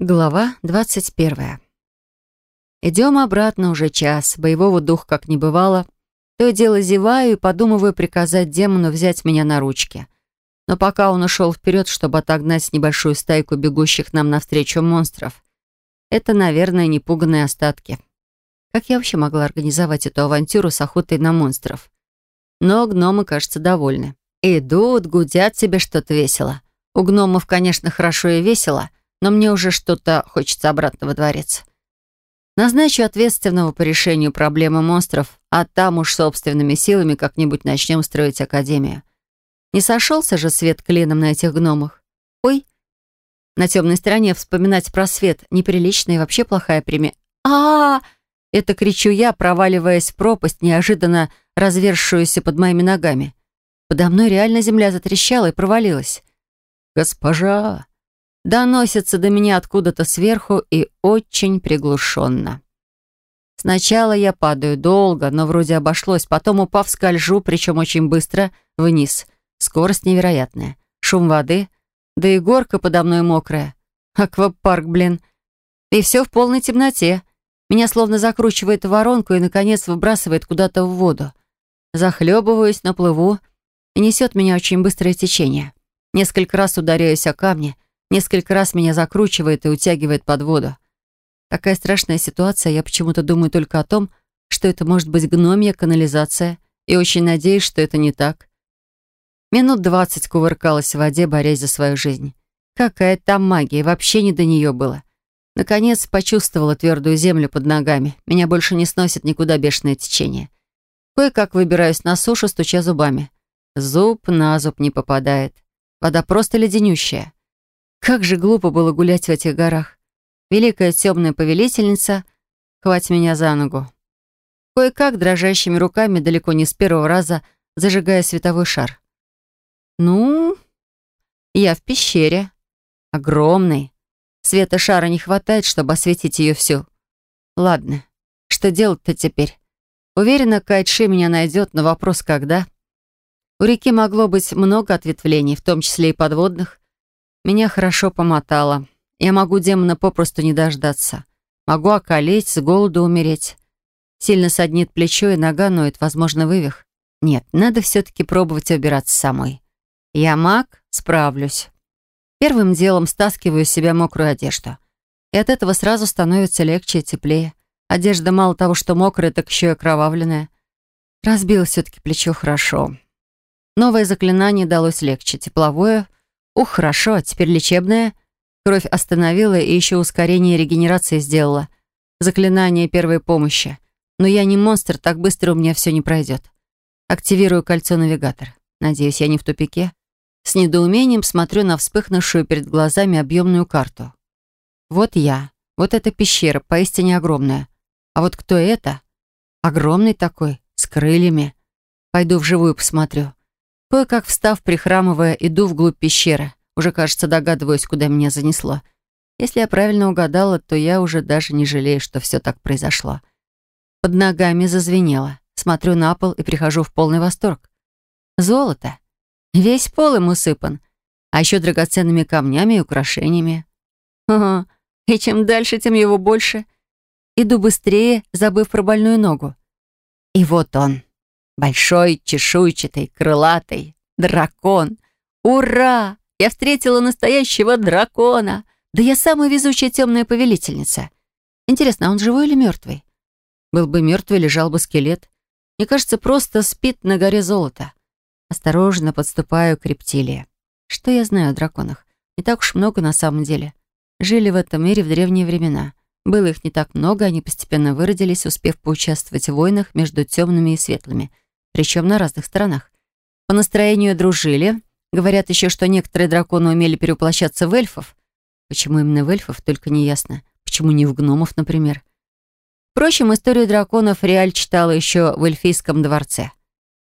Глава 21. Идем обратно уже час, боевого духа как не бывало. То и дело зеваю и подумываю приказать демону взять меня на ручки. Но пока он ушел вперед, чтобы отогнать небольшую стайку бегущих нам навстречу монстров, это, наверное, непуганные остатки. Как я вообще могла организовать эту авантюру с охотой на монстров? Но гномы, кажется, довольны. Идут, гудят себе что-то весело. У гномов, конечно, хорошо и весело — но мне уже что-то хочется обратно во дворец. Назначу ответственного по решению проблемы монстров, а там уж собственными силами как-нибудь начнем строить академию. Не сошелся же свет клином на этих гномах? Ой, на темной стороне вспоминать про свет неприлично и вообще плохая примета. а, -а, -а Это кричу я, проваливаясь в пропасть, неожиданно развершуюся под моими ногами. Подо мной реально земля затрещала и провалилась. «Госпожа!» Доносится до меня откуда-то сверху и очень приглушенно. Сначала я падаю долго, но вроде обошлось, потом, упав, скольжу, причем очень быстро, вниз. Скорость невероятная. Шум воды, да и горка подо мной мокрая. Аквапарк, блин. И все в полной темноте. Меня словно закручивает в воронку и, наконец, выбрасывает куда-то в воду. Захлебываюсь, наплыву, и несет меня очень быстрое течение. Несколько раз ударяюсь о камни, Несколько раз меня закручивает и утягивает под воду. Такая страшная ситуация, я почему-то думаю только о том, что это может быть гномья канализация, и очень надеюсь, что это не так. Минут двадцать кувыркалась в воде, борясь за свою жизнь. Какая там магия, вообще не до нее было. Наконец почувствовала твердую землю под ногами. Меня больше не сносит никуда бешеное течение. Кое-как выбираюсь на сушу, стуча зубами. Зуб на зуб не попадает. Вода просто леденющая. Как же глупо было гулять в этих горах. Великая темная повелительница, хвать меня за ногу. Кое-как дрожащими руками, далеко не с первого раза, зажигая световой шар. Ну, я в пещере. Огромный. Света шара не хватает, чтобы осветить ее всю. Ладно, что делать-то теперь? Уверена, Кайтши меня найдет, но вопрос когда? У реки могло быть много ответвлений, в том числе и подводных. Меня хорошо помотало. Я могу демона попросту не дождаться. Могу околеть, с голоду умереть. Сильно саднит плечо и нога ноет, возможно, вывих. Нет, надо все-таки пробовать убираться самой. Я маг, справлюсь. Первым делом стаскиваю с себя мокрую одежду. И от этого сразу становится легче и теплее. Одежда мало того, что мокрая, так еще и окровавленная. Разбило все-таки плечо хорошо. Новое заклинание далось легче. Тепловое Ух, хорошо, теперь лечебная. Кровь остановила и еще ускорение регенерации сделала. Заклинание первой помощи. Но я не монстр, так быстро у меня все не пройдет. Активирую кольцо-навигатор. Надеюсь, я не в тупике. С недоумением смотрю на вспыхнувшую перед глазами объемную карту. Вот я. Вот эта пещера, поистине огромная. А вот кто это? Огромный такой, с крыльями. Пойду вживую посмотрю. Кое-как встав, прихрамывая, иду вглубь пещеры. Уже, кажется, догадываюсь, куда меня занесло. Если я правильно угадала, то я уже даже не жалею, что все так произошло. Под ногами зазвенело. Смотрю на пол и прихожу в полный восторг. Золото. Весь пол им усыпан. А еще драгоценными камнями и украшениями. Ага. И чем дальше, тем его больше. Иду быстрее, забыв про больную ногу. И вот он. Большой, чешуйчатый, крылатый. Дракон. Ура! Я встретила настоящего дракона. Да я самая везучая темная повелительница. Интересно, а он живой или мертвый? Был бы мертвый, лежал бы скелет. Мне кажется, просто спит на горе золота. Осторожно подступаю к рептилии. Что я знаю о драконах? Не так уж много на самом деле. Жили в этом мире в древние времена. Было их не так много, они постепенно выродились, успев поучаствовать в войнах между темными и светлыми — причем на разных сторонах. По настроению дружили. Говорят еще, что некоторые драконы умели перевоплощаться в эльфов. Почему именно в эльфов, только не ясно. Почему не в гномов, например? Впрочем, историю драконов Реаль читала еще в эльфийском дворце.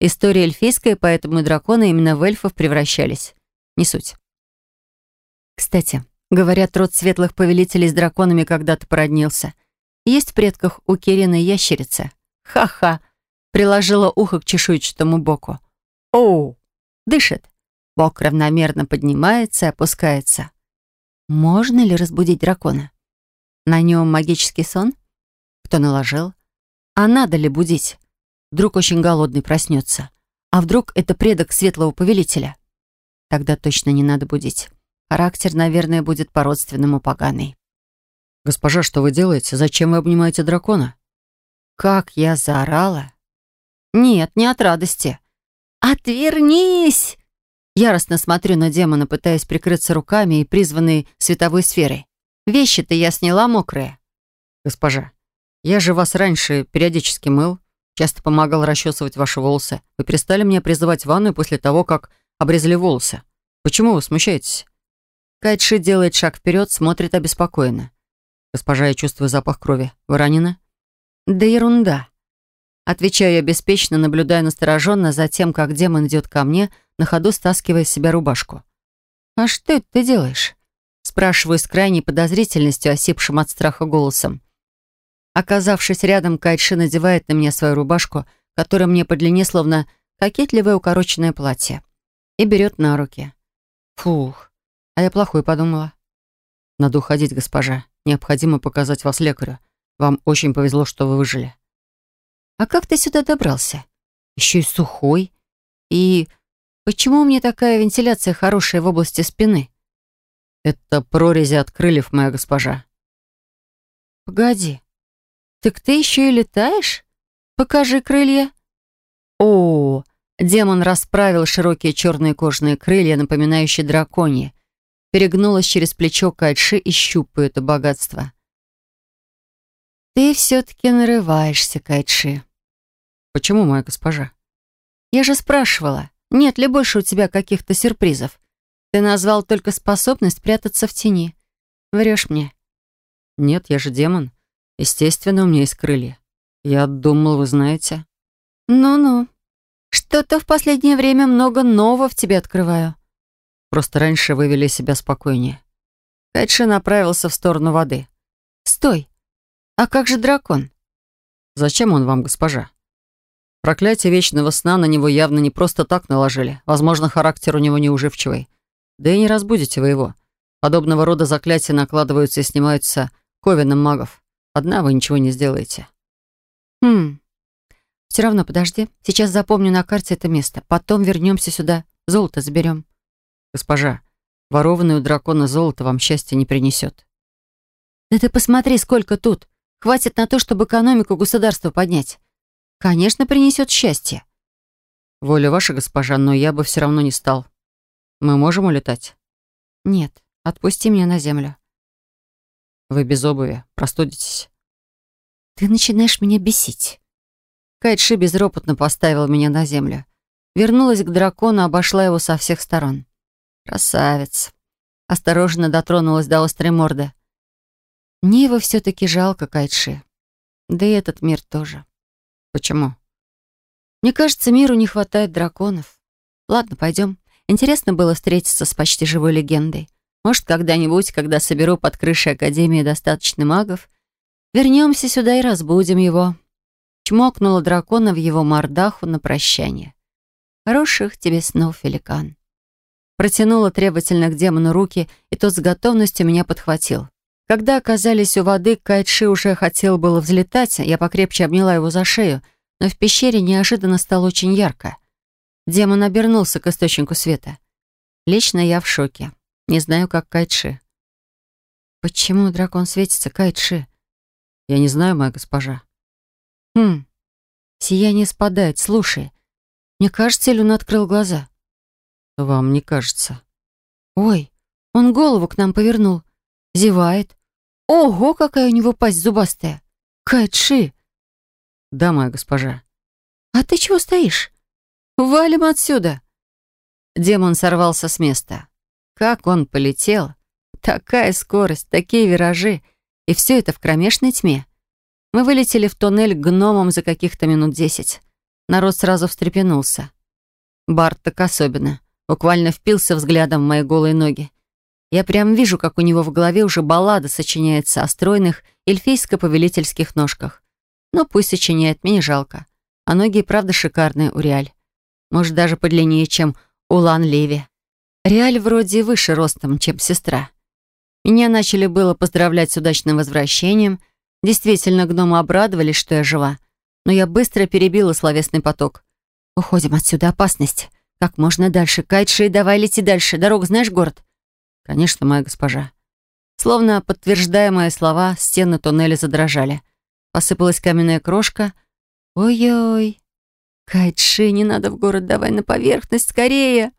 История эльфийская, поэтому драконы именно в эльфов превращались. Не суть. Кстати, говорят, род светлых повелителей с драконами когда-то породнился. Есть в предках у Кирины ящерица. Ха-ха! Приложила ухо к чешуйчатому боку. «Оу!» Дышит. Бок равномерно поднимается и опускается. Можно ли разбудить дракона? На нем магический сон? Кто наложил? А надо ли будить? Вдруг очень голодный проснется. А вдруг это предок светлого повелителя? Тогда точно не надо будить. Характер, наверное, будет по-родственному поганый. «Госпожа, что вы делаете? Зачем вы обнимаете дракона?» Как я заорала. Нет, не от радости. «Отвернись!» Яростно смотрю на демона, пытаясь прикрыться руками и призванной световой сферой. Вещи-то я сняла мокрые. «Госпожа, я же вас раньше периодически мыл, часто помогал расчесывать ваши волосы. Вы перестали меня призывать в ванную после того, как обрезали волосы. Почему вы смущаетесь?» Кайтши делает шаг вперед, смотрит обеспокоенно. «Госпожа, я чувствую запах крови. Вы ранены?» «Да ерунда». Отвечаю я беспечно, наблюдая настороженно за тем, как демон идет ко мне, на ходу стаскивая с себя рубашку. «А что это ты делаешь?» Спрашиваю с крайней подозрительностью, осипшим от страха голосом. Оказавшись рядом, Кайтши надевает на меня свою рубашку, которая мне по длине словно кокетливое укороченное платье, и берет на руки. Фух, а я плохой подумала. «Надо уходить, госпожа. Необходимо показать вас лекарю. Вам очень повезло, что вы выжили». «А как ты сюда добрался? Еще и сухой. И почему у меня такая вентиляция хорошая в области спины?» «Это прорези от крыльев, моя госпожа». «Погоди. Так ты еще и летаешь? Покажи крылья». «О, демон расправил широкие черные кожаные крылья, напоминающие драконьи, перегнулась через плечо Кайши и щупаю это богатство. «Ты все-таки нарываешься, Кайши». «Почему, моя госпожа?» «Я же спрашивала, нет ли больше у тебя каких-то сюрпризов? Ты назвал только способность прятаться в тени. Врешь мне». «Нет, я же демон. Естественно, у меня есть крылья. Я думал, вы знаете». «Ну-ну. Что-то в последнее время много нового в тебе открываю. Просто раньше вы вели себя спокойнее. Кайтши направился в сторону воды. «Стой! А как же дракон?» «Зачем он вам, госпожа?» Проклятие вечного сна на него явно не просто так наложили. Возможно, характер у него неуживчивый. Да и не разбудите вы его. Подобного рода заклятия накладываются и снимаются ковином магов. Одна вы ничего не сделаете. Хм. Все равно подожди. Сейчас запомню на карте это место. Потом вернемся сюда. Золото заберем. «Госпожа, ворованное у дракона золото вам счастья не принесет». «Да ты посмотри, сколько тут! Хватит на то, чтобы экономику государства поднять. Конечно, принесет счастье». «Воля ваша, госпожа, но я бы все равно не стал. Мы можем улетать?» «Нет, отпусти меня на землю». «Вы без обуви, простудитесь». «Ты начинаешь меня бесить». Кайтши безропотно поставил меня на землю. Вернулась к дракону, обошла его со всех сторон. Красавец. Осторожно дотронулась до острой морды. Мне его все-таки жалко, Кайтши. Да и этот мир тоже. Почему? Мне кажется, миру не хватает драконов. Ладно, пойдем. Интересно было встретиться с почти живой легендой. Может, когда-нибудь, когда соберу под крышей Академии достаточно магов, вернемся сюда и разбудим его. Чмокнула дракона в его мордаху на прощание. Хороших тебе снов, великан. Протянула требовательно к демону руки, и тот с готовностью меня подхватил. Когда оказались у воды, Кайтши уже хотел было взлетать, я покрепче обняла его за шею, но в пещере неожиданно стало очень ярко. Демон обернулся к источнику света. Лично я в шоке. Не знаю, как Кайтши. «Почему дракон светится, Кайтши?» «Я не знаю, моя госпожа». «Хм, сияние спадает, слушай. Мне кажется, или он открыл глаза?» Вам не кажется. Ой, он голову к нам повернул. Зевает. Ого, какая у него пасть зубастая. Кайтши. Да, моя госпожа. А ты чего стоишь? Валим отсюда. Демон сорвался с места. Как он полетел. Такая скорость, такие виражи. И все это в кромешной тьме. Мы вылетели в туннель к гномам за каких-то минут десять. Народ сразу встрепенулся. Барт так особенно. Буквально впился взглядом в мои голые ноги. Я прям вижу, как у него в голове уже баллада сочиняется о стройных эльфийско-повелительских ножках. Но пусть сочиняет, мне не жалко. А ноги и правда шикарные у Реаль. Может, даже подлиннее, чем у Лан Леви. Реаль вроде выше ростом, чем сестра. Меня начали было поздравлять с удачным возвращением. Действительно, гномы обрадовались, что я жива. Но я быстро перебила словесный поток. «Уходим отсюда, опасность. Как можно дальше? Кайтши, давай лети дальше. Дорогу знаешь город?» «Конечно, моя госпожа». Словно подтверждая мои слова, стены туннеля задрожали. Посыпалась каменная крошка. «Ой-ой, Кайтши, не надо в город, давай на поверхность, скорее!»